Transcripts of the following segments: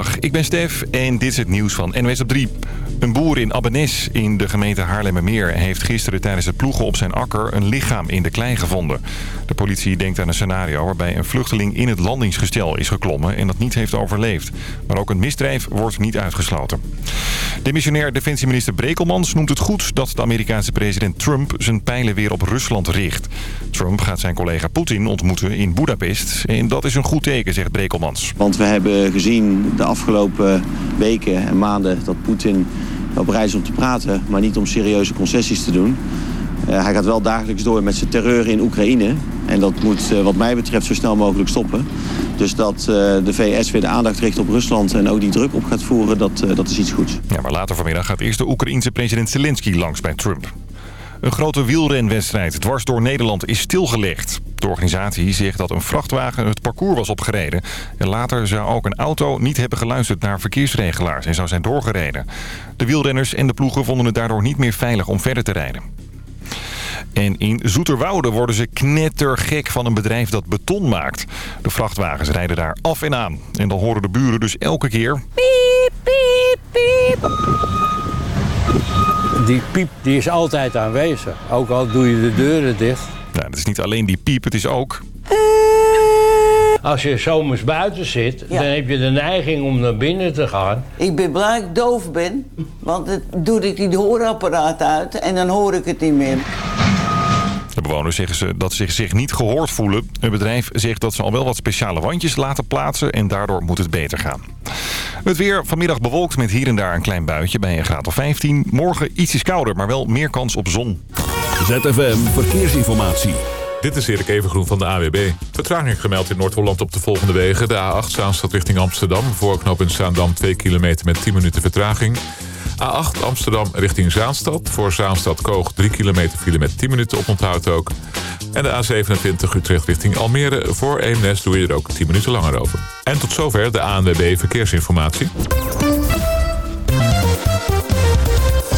Dag, ik ben Stef en dit is het nieuws van NWS op 3. Een boer in Abbenes in de gemeente Haarlemmermeer heeft gisteren tijdens het ploegen op zijn akker een lichaam in de klei gevonden. De politie denkt aan een scenario waarbij een vluchteling in het landingsgestel is geklommen en dat niet heeft overleefd. Maar ook een misdrijf wordt niet uitgesloten. Demissionair defensieminister Brekelmans noemt het goed dat de Amerikaanse president Trump zijn pijlen weer op Rusland richt. Trump gaat zijn collega Poetin ontmoeten in Budapest en dat is een goed teken, zegt Brekelmans. Want we hebben gezien de afgelopen weken en maanden dat Poetin op reis is om te praten, maar niet om serieuze concessies te doen. Uh, hij gaat wel dagelijks door met zijn terreur in Oekraïne. En dat moet uh, wat mij betreft zo snel mogelijk stoppen. Dus dat uh, de VS weer de aandacht richt op Rusland en ook die druk op gaat voeren, dat, dat is iets goeds. Ja, maar later vanmiddag gaat eerst de Oekraïense president Zelensky langs bij Trump. Een grote wielrenwedstrijd dwars door Nederland is stilgelegd. De organisatie zegt dat een vrachtwagen het parcours was opgereden. En later zou ook een auto niet hebben geluisterd naar verkeersregelaars en zou zijn doorgereden. De wielrenners en de ploegen vonden het daardoor niet meer veilig om verder te rijden. En in Zoeterwoude worden ze knettergek van een bedrijf dat beton maakt. De vrachtwagens rijden daar af en aan. En dan horen de buren dus elke keer... Piep, piep, piep. Die piep die is altijd aanwezig. Ook al doe je de deuren dicht. Nou, het is niet alleen die piep, het is ook... Als je zomers buiten zit, ja. dan heb je de neiging om naar binnen te gaan. Ik ben blij dat ik doof ben, want dan doe ik die hoorapparaat uit en dan hoor ik het niet meer. De bewoners zeggen ze dat ze zich niet gehoord voelen. Het bedrijf zegt dat ze al wel wat speciale wandjes laten plaatsen en daardoor moet het beter gaan. Het weer vanmiddag bewolkt met hier en daar een klein buitje bij een graad of 15. Morgen ietsjes kouder, maar wel meer kans op zon. ZFM Verkeersinformatie. Dit is Erik Evengroen van de AWB. Vertraging gemeld in Noord-Holland op de volgende wegen. De A8 Zaanstad richting Amsterdam. Voor knooppunt Zaandam 2 kilometer met 10 minuten vertraging. A8 Amsterdam richting Zaanstad. Voor Zaanstad Koog 3 kilometer file met 10 minuten op onthoud ook. En de A27 Utrecht richting Almere. Voor Eemnes doe je er ook 10 minuten langer over. En tot zover de ANWB Verkeersinformatie.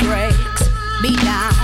breaks me down.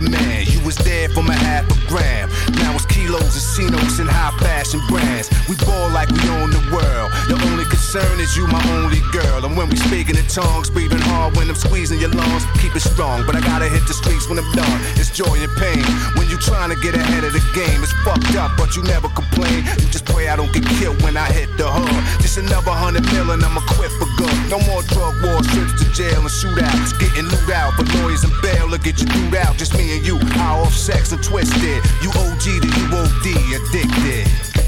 your man. You was there for my half a gram. Now it's kilos and and high fashion brands. We ball like we own the world. Your only concern is you, my only girl. And when we speaking in tongues, breathing hard when I'm squeezing your lungs, keep it strong. But I gotta hit the streets when I'm done. It's joy and pain. When you trying to get ahead of the game, it's fucked up, but you never complain. You just pray I don't get killed when I hit the hood. Just another hundred million, I'ma quit for good. No more drug wars, trips to jail and shootouts. Getting loot out for lawyers and bail. to get you dude out, just me and you. Hour off sex and twisted. You OG G to UOD, addicted.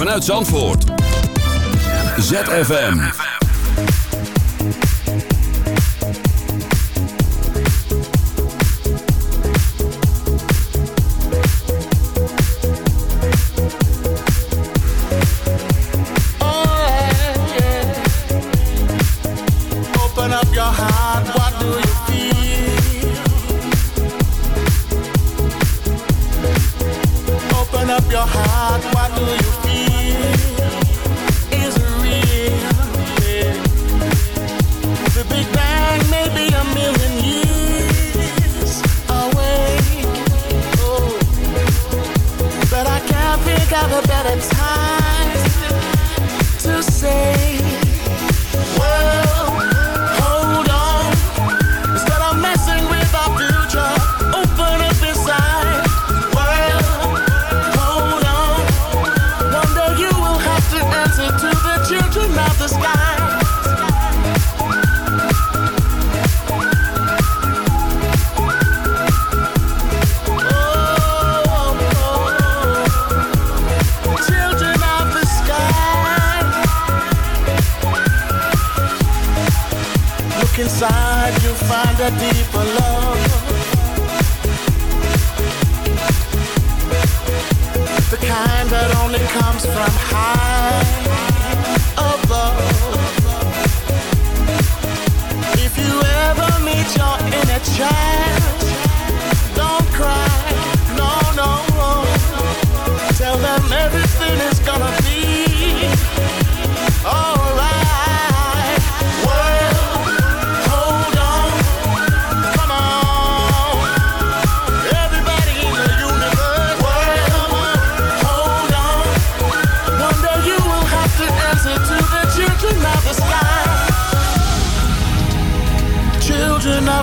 Vanuit Zandvoort. ZFM. Open up your heart, what do you feel? Up your heart, what do you feel? Is it real? The Big Bang may be a million years away. Oh. But I can't think of a better time to say, well, A deeper love. The kind that only comes from high above. If you ever meet your inner child.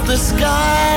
the sky.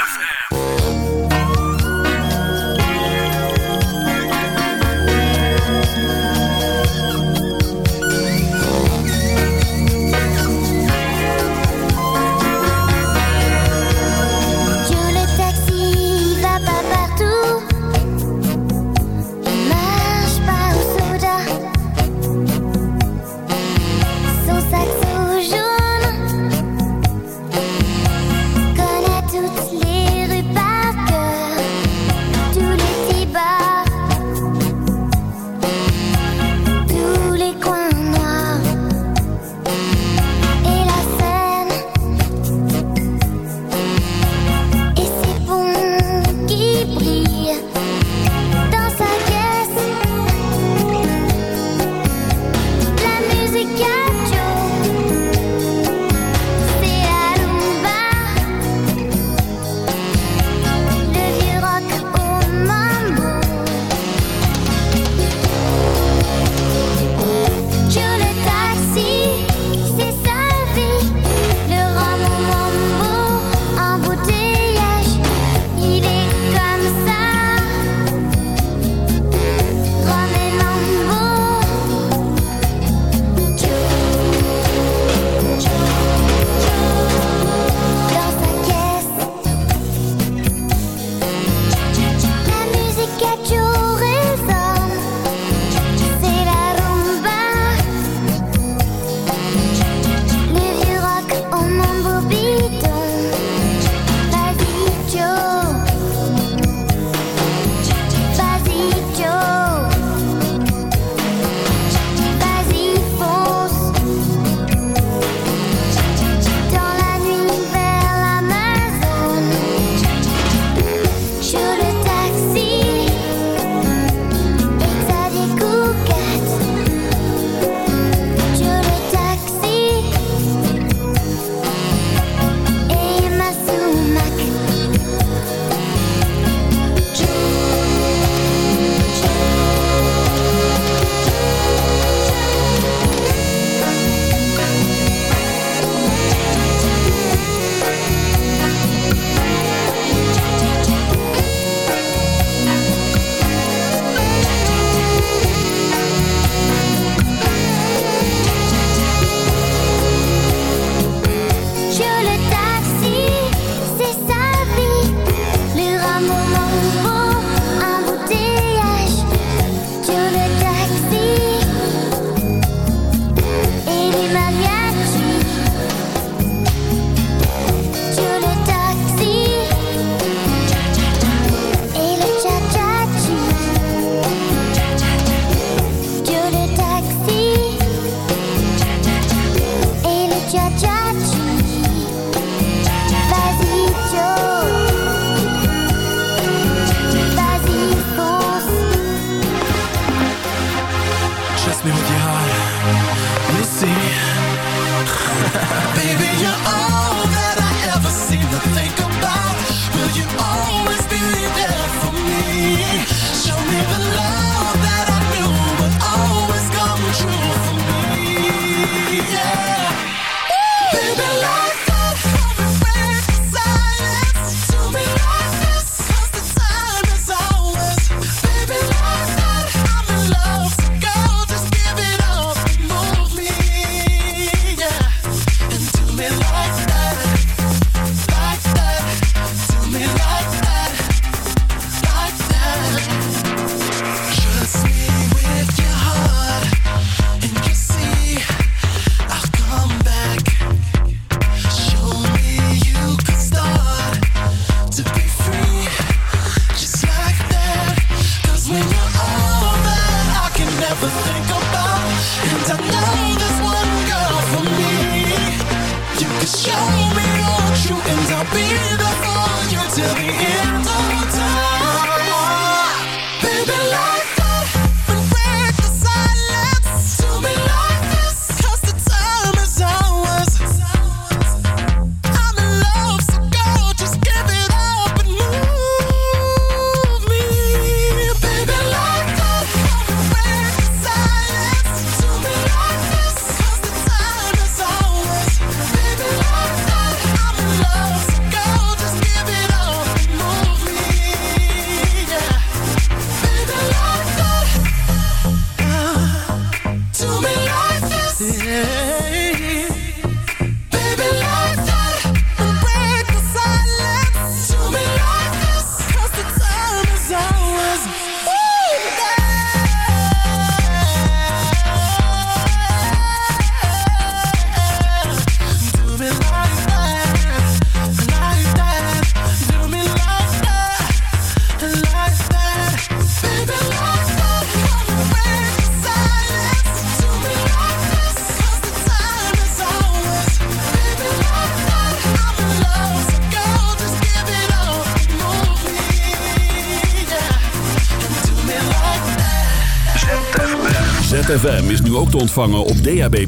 ook te ontvangen op DAB+.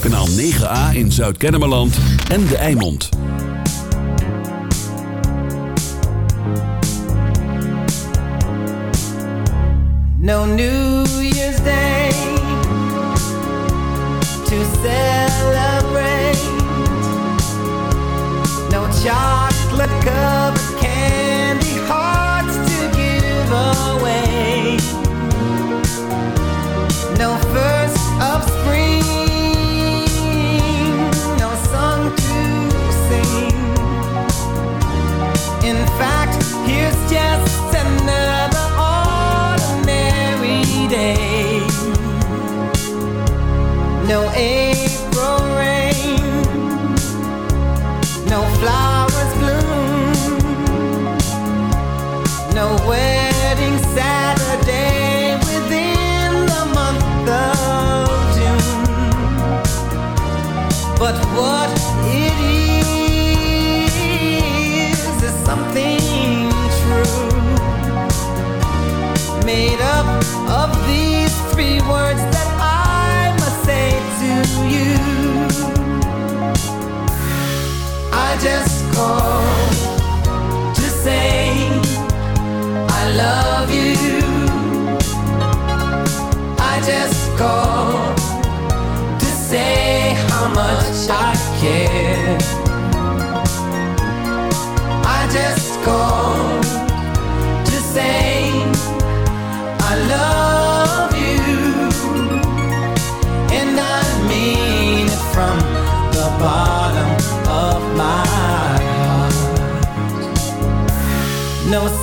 Kanaal 9A in Zuid-Kennemerland en De Eimond. No New Year's Day To celebrate No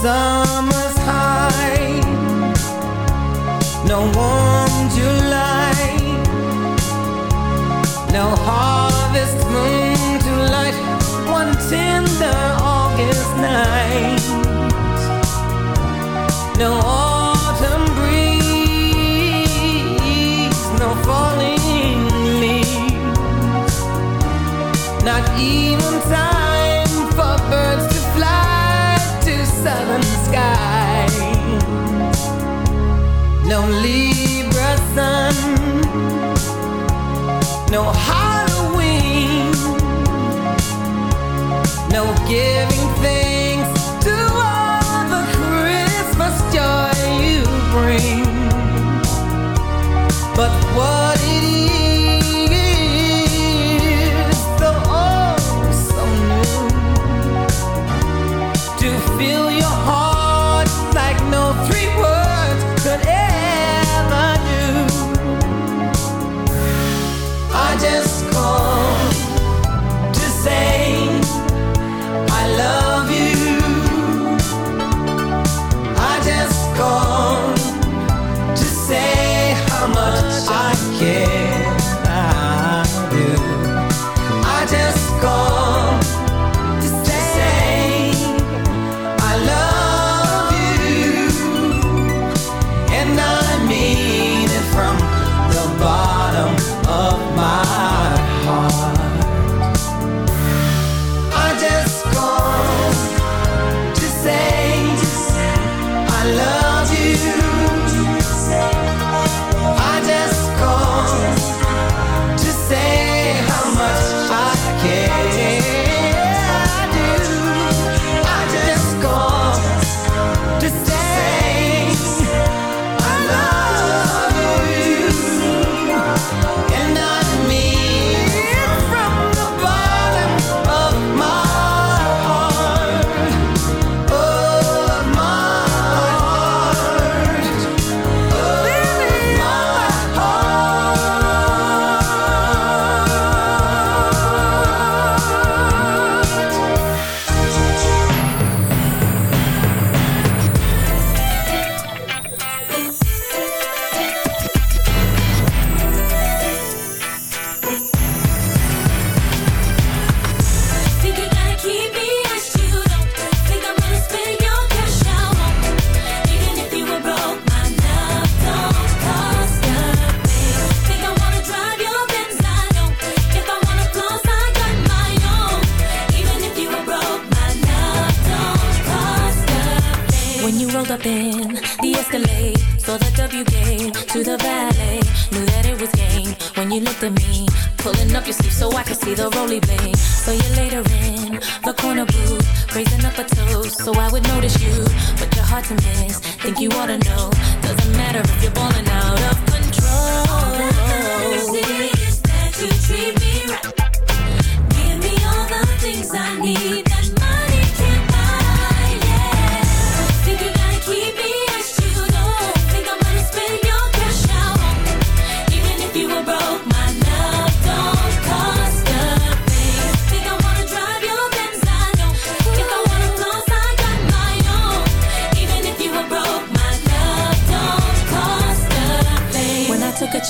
summer's high. No warm July. No heart no Halloween, no giving thanks to all the Christmas joy you bring. But what